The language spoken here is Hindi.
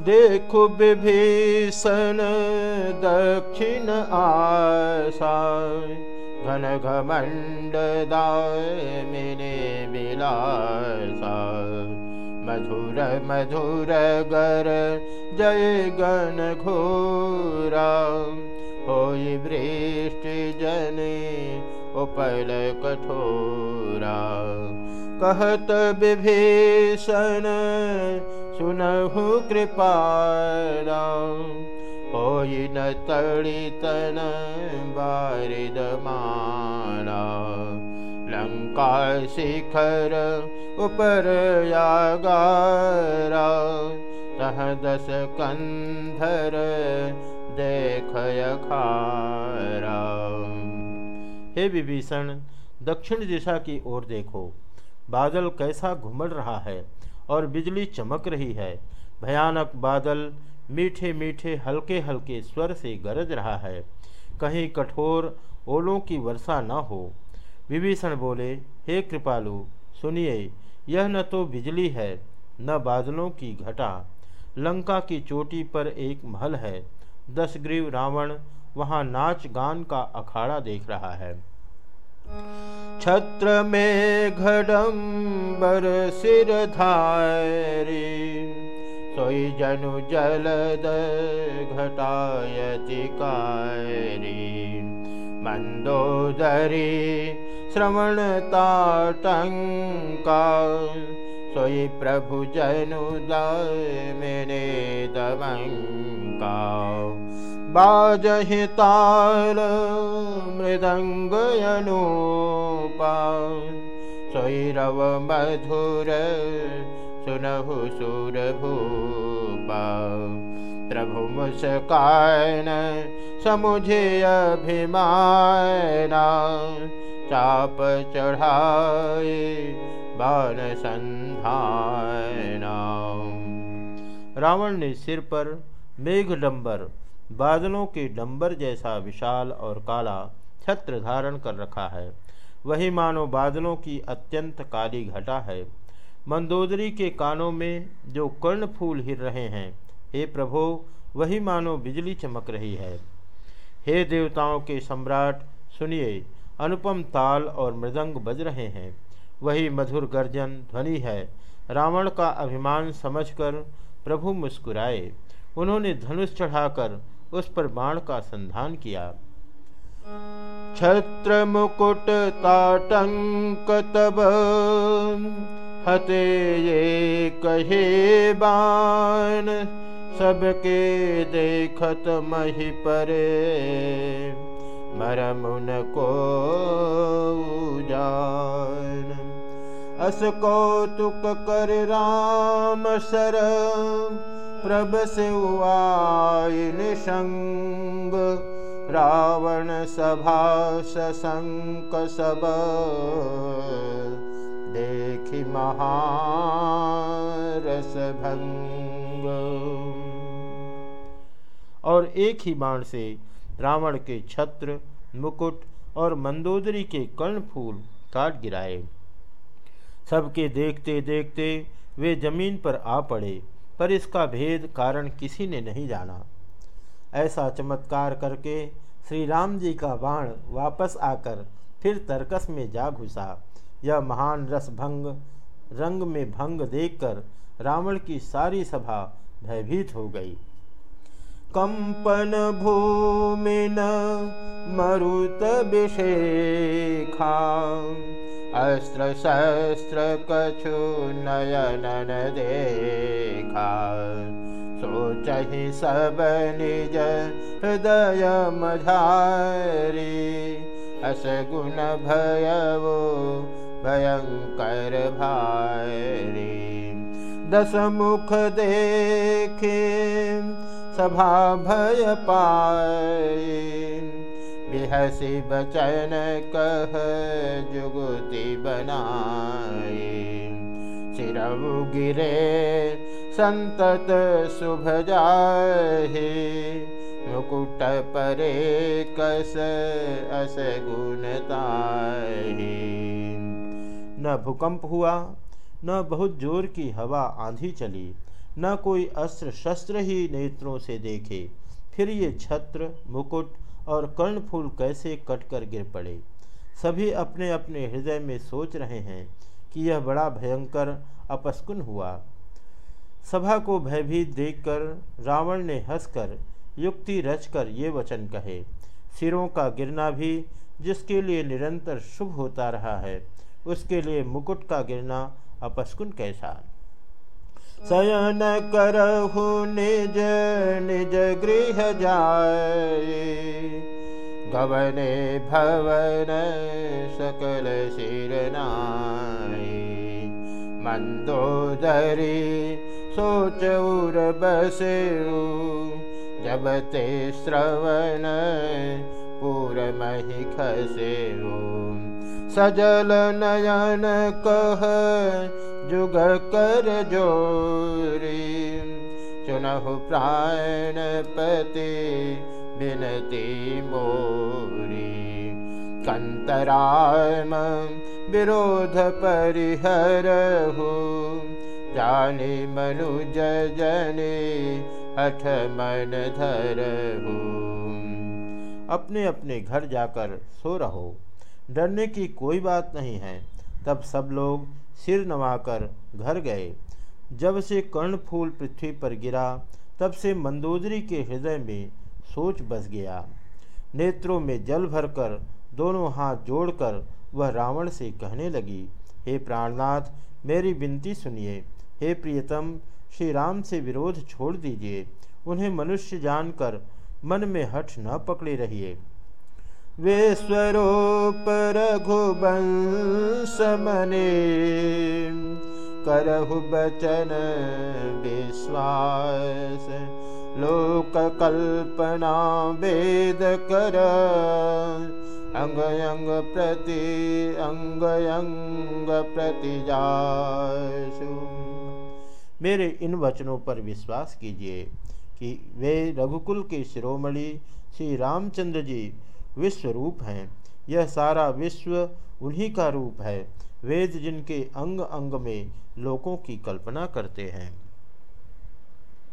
देखु विभीषण दक्षिण आशा घन घमंड दाय मिने बिलासा मधुर मधुर गर जय गण घोरा। होई वृष्टि जने उपल कठोरा। कहत विभीषण सुनहु कृपारा होई न तड़ितन बारिद मारा। लंका शिखर ऊपर यागारा, तह दस कंधर देख हे विभीषण, दक्षिण दिशा की ओर देखो, बादल कैसा घुमड़ रहा है और बिजली चमक रही है। भयानक बादल मीठे मीठे हल्के हल्के स्वर से गरज रहा है। कहीं कठोर ओलों की वर्षा न हो। विभीषण बोले, हे कृपालु, सुनिए, यह न तो बिजली है, न बादलों की घटा। लंका की चोटी पर एक महल है। दसग्रीव रावण वहाँ नाच गान का अखाड़ा देख रहा है। छत्र त्र मेघम्बरसिरधारि सोई जनु जलद घटायति कारी मन्दोदरी श्रवणताटङ्का सोई प्रभुजनुदमे दमङ्का बाजहि ताल मृदङ्गयनूपा स्वैरव मधुर सुनहु सुरभूपा प्रभु मुस्कान समुझे अभिमाना। चाप चढ़ाए बान संधाना। रावण ने सिर पर मेघ डंबर बादलों के डंबर जैसा विशाल और काला छत्र धारण कर रखा है। वही मानो बादलों की अत्यंत काली घटा है। मंदोदरी के कानों में जो कर्ण फूल हिर रहे हैं, हे प्रभो, वही मानो बिजली चमक रही है। हे देवताओं के सम्राट, सुनिए, अनुपम ताल और मृदंग बज रहे हैं। वही मधुर गर्जन ध्वनि है। रावण का अभिमान समझकर प्रभु मुस्कुराए। उन्होंने धनुष चढ़ाकर उस पर बाण का संधान किया। छत्र मुकुट ताटंक तब हते ये कहे बान सबके देखत मही परे। मरमुन को जान, अस कौतुक कर राम सर प्रभ से निशंग रावण सभा सशंक सब। देखी महारस भंग। और एक ही बाण से रावण के छत्र, मुकुट और मंदोदरी के कर्ण फूल काट गिराए। सबके देखते देखते वे ज़मीन पर आ पड़े। पर इसका भेद कारण किसी ने नहीं जाना। ऐसा चमत्कार करके श्री राम जी का बाण वापस आकर फिर तर्कस में जा घुसा। यह महान रस भंग रंग में भंग देखकर रावण की सारी सभा भयभीत हो गई। कंपन भूमि न मरुत विषेखा अस्त्र शस्त्र कछु नयन देखा। सोच ही सब निज हृदय मझारी। अस गुण भयवो भयंकर भारी। दस मुख देखे सभा भय पाए। बिहसी बचन कह जुगति बनाए सिरव गिरे, संतत शुभ जाहे। मुकुट परे कस अस गुणताहे न भूकंप हुआ, न बहुत ज़ोर की हवा आंधी चली, न कोई अस्त्र शस्त्र ही नेत्रों से देखे। फिर ये छत्र, मुकुट और कर्णफूल कैसे कट कर गिर पड़े। सभी अपने अपने हृदय में सोच रहे हैं कि यह बड़ा भयंकर अपस्कुन हुआ। सभा को भयभीत देखकर रावण ने हंसकर युक्ति रचकर ये वचन कहे, सिरों का गिरना भी जिसके लिए निरंतर शुभ होता रहा है, उसके लिए मुकुट का गिरना अपस्कुन कैसा? शयन करहु निज निज गृह जाए। गवने भवन सकल सिरनाई मंदोदरी सोच उर बसे जब ते श्रवण पूर मही खसे सजल नयन कह जुग कर जोरी। चुनहु प्राण पति बिनती मोरी। कंतराम विरोध परिहर हो। जानी मनुज जने हठ मन धर हो। अपने अपने घर जाकर सो रहो। डरने की कोई बात नहीं है। तब सब लोग सिर नवाकर घर गए। जब से कर्णफूल पृथ्वी पर गिरा, तब से मंदोदरी के हृदय में सोच बस गया। नेत्रों में जल भरकर दोनों हाथ जोड़कर वह रावण से कहने लगी, हे प्राणनाथ, मेरी विनती सुनिए। हे प्रियतम श्री राम से विरोध छोड़ दीजिए। उन्हें मनुष्य जानकर मन में हठ न पकड़े रहिए। विश्वरूप रघुवंश मने करहु बचन विश्वास लोक कल्पना वेद कर अंग अंग प्रति अंग अंग प्रति जासु मेरे इन वचनों पर विश्वास कीजिए कि वे रघुकुल के शिरोमणि श्री रामचंद्र जी विश्व रूप हैं। यह सारा विश्व उन्हीं का रूप है। वेद जिनके अंग अंग में लोकों की कल्पना करते हैं।